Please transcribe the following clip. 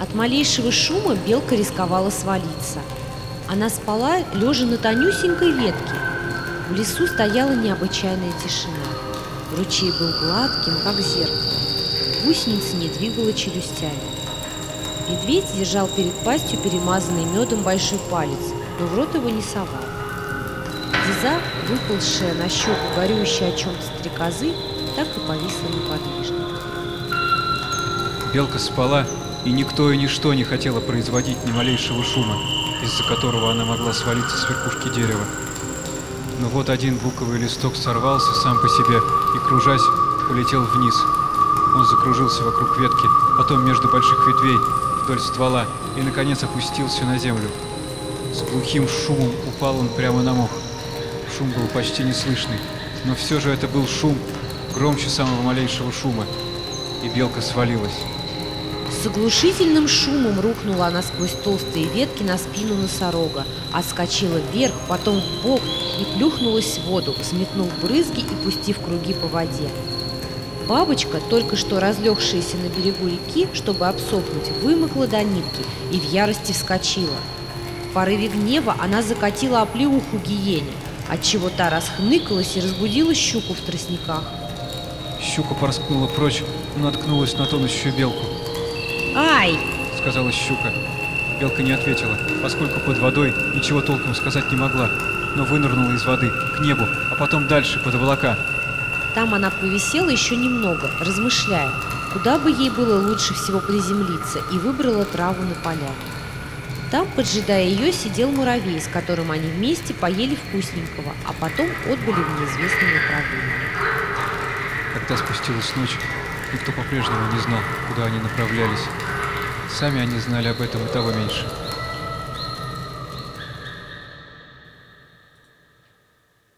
От малейшего шума белка рисковала свалиться. Она спала, лежа на тонюсенькой ветке. В лесу стояла необычайная тишина. Ручей был гладким, как зеркало. Гусеница не двигала челюстями. Медведь держал перед пастью перемазанный медом большой палец, но в рот его не совал. Диза, выползшая на щеку, горюющая о чем-то стрекозы, так и повисла неподвижно. Белка спала, и никто и ничто не хотело производить ни малейшего шума, из-за которого она могла свалиться с верхушки дерева. Но вот один буковый листок сорвался сам по себе и, кружась, полетел вниз. Он закружился вокруг ветки, потом между больших ветвей, вдоль ствола, и, наконец, опустился на землю. С глухим шумом упал он прямо на мох. Шум был почти неслышный, но все же это был шум, громче самого малейшего шума, и белка свалилась. С оглушительным шумом рухнула она сквозь толстые ветки на спину носорога, отскочила вверх, потом в бок и плюхнулась в воду, взметнув брызги и пустив круги по воде. Бабочка, только что разлегшаяся на берегу реки, чтобы обсохнуть, вымокла до нитки и в ярости вскочила. В порыве гнева она закатила оплеуху гиене, отчего та расхныкалась и разбудила щуку в тростниках. Щука порскнула прочь, наткнулась на тонущую белку. «Ай!» — сказала щука. Белка не ответила, поскольку под водой ничего толком сказать не могла, но вынырнула из воды к небу, а потом дальше, под облака. Там она повисела еще немного, размышляя, куда бы ей было лучше всего приземлиться, и выбрала траву на полях. Там, поджидая ее, сидел муравей, с которым они вместе поели вкусненького, а потом отбыли в неизвестном направлении. Когда спустилась ночь, никто по-прежнему не знал, куда они направлялись. Сами они знали об этом и того меньше.